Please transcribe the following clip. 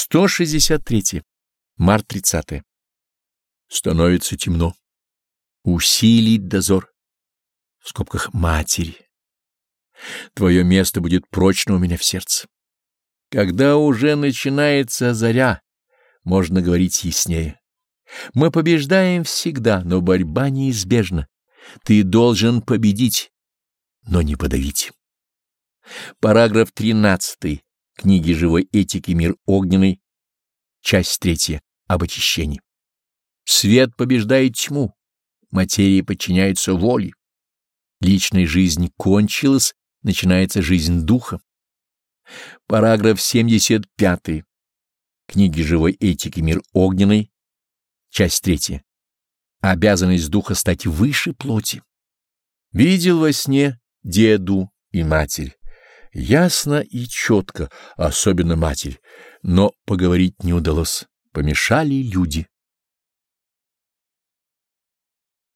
163. Март 30. Становится темно. Усилить дозор. В скобках матери. Твое место будет прочно у меня в сердце. Когда уже начинается заря, можно говорить яснее. Мы побеждаем всегда, но борьба неизбежна. Ты должен победить, но не подавить. Параграф 13 книги живой этики «Мир огненный», часть третья, об очищении. Свет побеждает тьму, материя подчиняется воле. Личная жизнь кончилась, начинается жизнь духа. Параграф 75. Книги живой этики «Мир огненный», часть третья. Обязанность духа стать выше плоти. Видел во сне деду и матерь. Ясно и четко, особенно матерь, но поговорить не удалось, помешали люди.